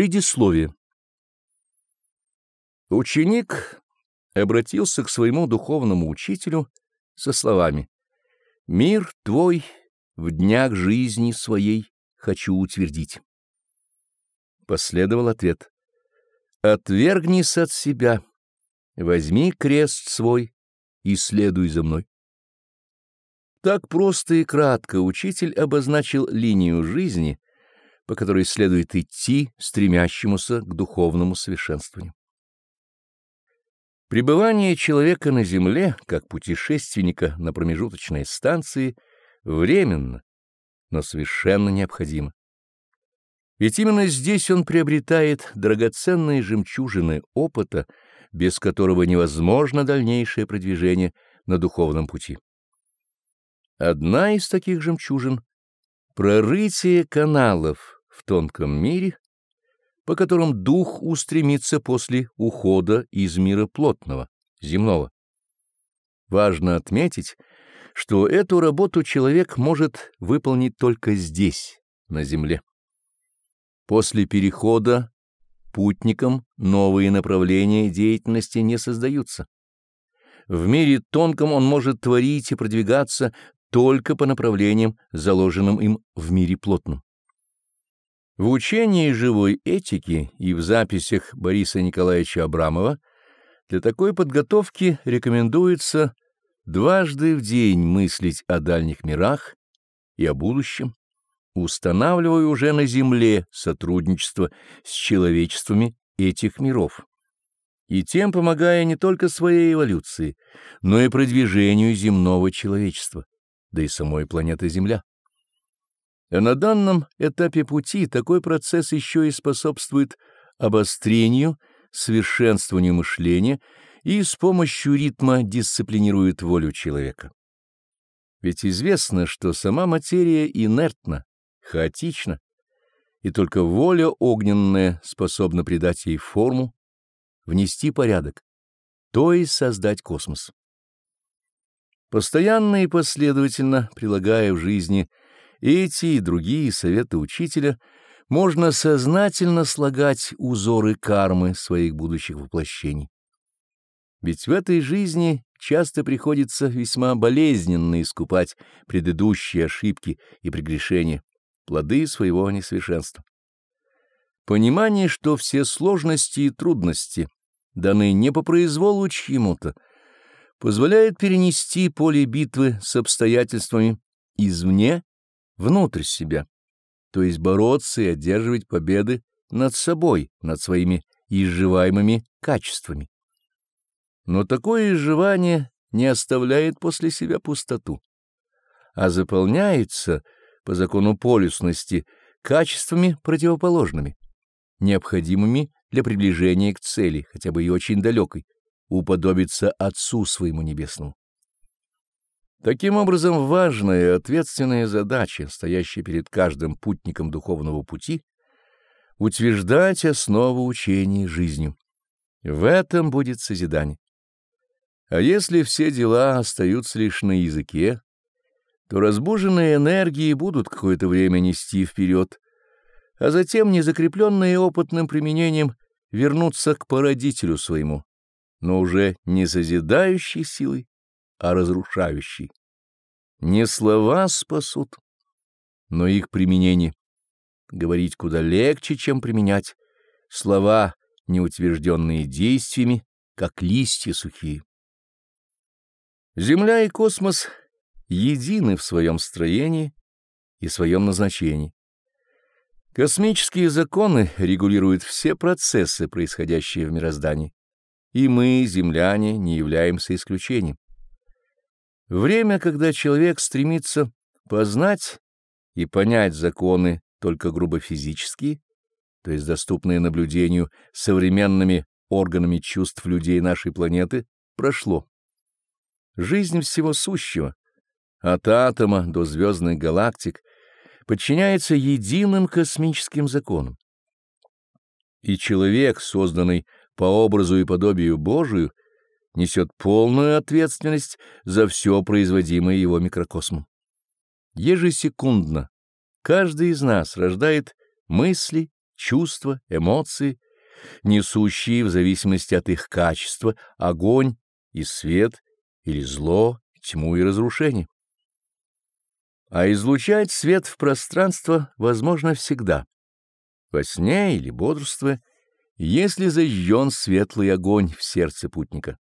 Предисловие. Ученик обратился к своему духовному учителю со словами «Мир твой в днях жизни своей хочу утвердить». Последовал ответ «Отвергнись от себя, возьми крест свой и следуй за мной». Так просто и кратко учитель обозначил линию жизни, по которой следует идти стремящемуся к духовному совершенствованию. Пребывание человека на Земле, как путешественника на промежуточной станции, временно, но совершенно необходимо. Ведь именно здесь он приобретает драгоценные жемчужины опыта, без которого невозможно дальнейшее продвижение на духовном пути. Одна из таких жемчужин — прорытие каналов в тонком мире, по которым дух устремится после ухода из мира плотного, земного. Важно отметить, что эту работу человек может выполнить только здесь, на земле. После перехода путникам новые направления деятельности не создаются. В мире тонком он может творить и продвигаться только по направлениям, заложенным им в мире плотном. В учении живой этики и в записях Бориса Николаевича Абрамова для такой подготовки рекомендуется дважды в день мыслить о дальних мирах и о будущем, устанавливая уже на Земле сотрудничество с человечествами этих миров, и тем помогая не только своей эволюции, но и продвижению земного человечества, да и самой планеты Земля. А на данном этапе пути такой процесс еще и способствует обострению, совершенствованию мышления и с помощью ритма дисциплинирует волю человека. Ведь известно, что сама материя инертна, хаотична, и только воля огненная способна придать ей форму, внести порядок, то есть создать космос. Постоянно и последовательно прилагая в жизни эти и другие советы учителя можно сознательно слагать узоры кармы своих будущих воплощений. Ведь в этой жизни часто приходится весьма болезненно искупать предыдущие ошибки и прегрешения, плоды своего несовершенства. Понимание, что все сложности и трудности даны не по произволу чьему-то, позволяет перенести поле битвы с обстоятельствами извне внутрь себя, то есть бороться и одерживать победы над собой, над своими изживаемыми качествами. Но такое изживание не оставляет после себя пустоту, а заполняется по закону полюсности качествами противоположными, необходимыми для приближения к цели, хотя бы и очень далекой, уподобиться Отцу своему Небесному. Таким образом, важная и ответственная задача, стоящая перед каждым путником духовного пути, утверждать основу учения жизнью. В этом будет созидание. А если все дела остаются лишь на языке, то разбуженные энергии будут какое-то время нести вперед, а затем, незакрепленные опытным применением, вернуться к породителю своему, но уже не созидающей силой, а разрушающий. Не слова спасут, но их применение. Говорить куда легче, чем применять. Слова, неутвержденные действиями, как листья сухие. Земля и космос едины в своем строении и своем назначении. Космические законы регулируют все процессы, происходящие в мироздании, и мы, земляне, не являемся исключением. Время, когда человек стремится познать и понять законы только грубо физические, то есть доступные наблюдению современными органами чувств людей нашей планеты, прошло. Жизнь всего сущего, от атома до звездных галактик, подчиняется единым космическим законам. И человек, созданный по образу и подобию Божию, несет полную ответственность за все производимое его микрокосмом. Ежесекундно каждый из нас рождает мысли, чувства, эмоции, несущие в зависимости от их качества огонь и свет или зло, тьму и разрушение. А излучать свет в пространство возможно всегда, во сне или бодрствуя, если зажжен светлый огонь в сердце путника.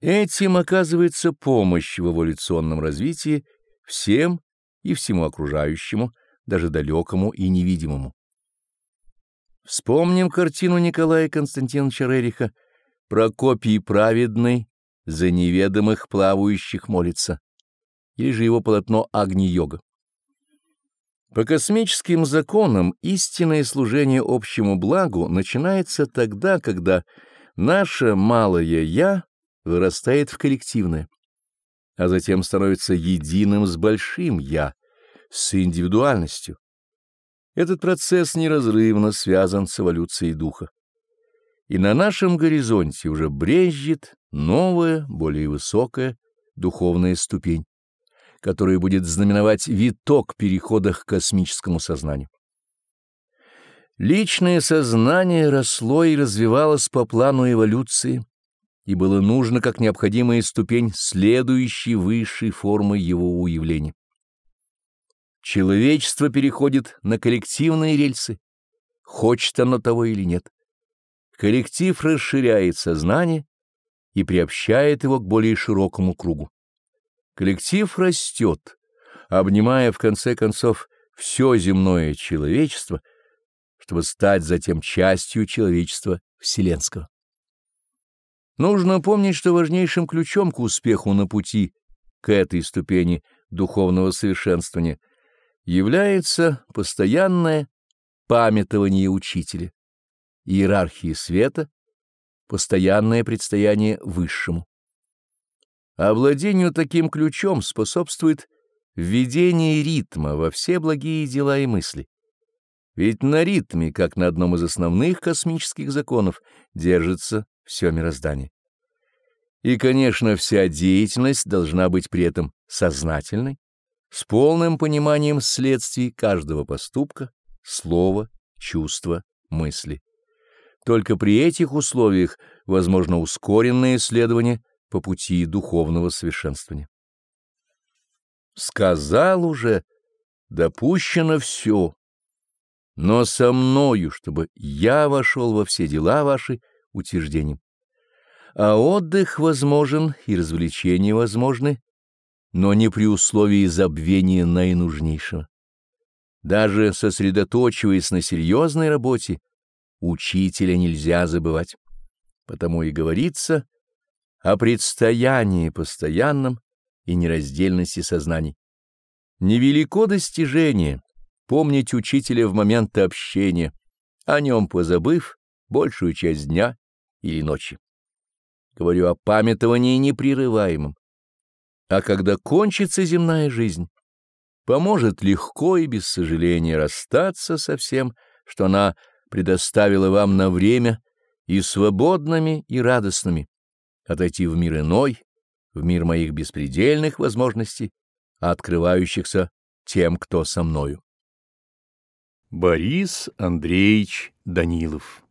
Этим оказывается помощь в эволюционном развитии всем и всему окружающему, даже далекому и невидимому. Вспомним картину Николая Константиновича Рериха «Прокопий праведный за неведомых плавающих молится» или же его полотно «Агни-йога». По космическим законам истинное служение общему благу начинается тогда, когда наше малое «я» вырастает в коллективное, а затем становится единым с большим «я», с индивидуальностью. Этот процесс неразрывно связан с эволюцией духа. И на нашем горизонте уже брежет новая, более высокая духовная ступень, которая будет знаменовать виток перехода к космическому сознанию. Личное сознание росло и развивалось по плану эволюции, и было нужно как необходимая ступень следующей высшей формы его уявления. Человечество переходит на коллективные рельсы, хочет оно того или нет. Коллектив расширяет сознание и приобщает его к более широкому кругу. Коллектив растет, обнимая в конце концов все земное человечество, чтобы стать затем частью человечества вселенского. Нужно помнить, что важнейшим ключом к успеху на пути к этой ступени духовного совершенствования является постоянное памятование учителя, иерархии света, постоянное предстояние высшему. Овладению таким ключом способствует введение ритма во все благие дела и мысли. Ведь на ритме, как на одном из основных космических законов, держится все мироздание. И, конечно, вся деятельность должна быть при этом сознательной, с полным пониманием следствий каждого поступка, слова, чувства, мысли. Только при этих условиях возможно ускоренное исследование по пути духовного совершенствования. Сказал уже, допущено все, но со мною, чтобы я вошел во все дела ваши утверждением. А отдых возможен и развлечения возможны, но не при условии забвения наинужнейшего. Даже сосредоточиваясь на серьезной работе, учителя нельзя забывать. Потому и говорится о предстоянии постоянном и нераздельности сознаний. Невелико достижение помнить учителя в момент общения, о нем позабыв большую часть дня или ночи. Говорю о памятовании непрерываемом. А когда кончится земная жизнь, поможет легко и без сожаления расстаться со всем, что она предоставила вам на время, и свободными, и радостными, отойти в мир иной, в мир моих беспредельных возможностей, открывающихся тем, кто со мною. Борис Андреевич Данилов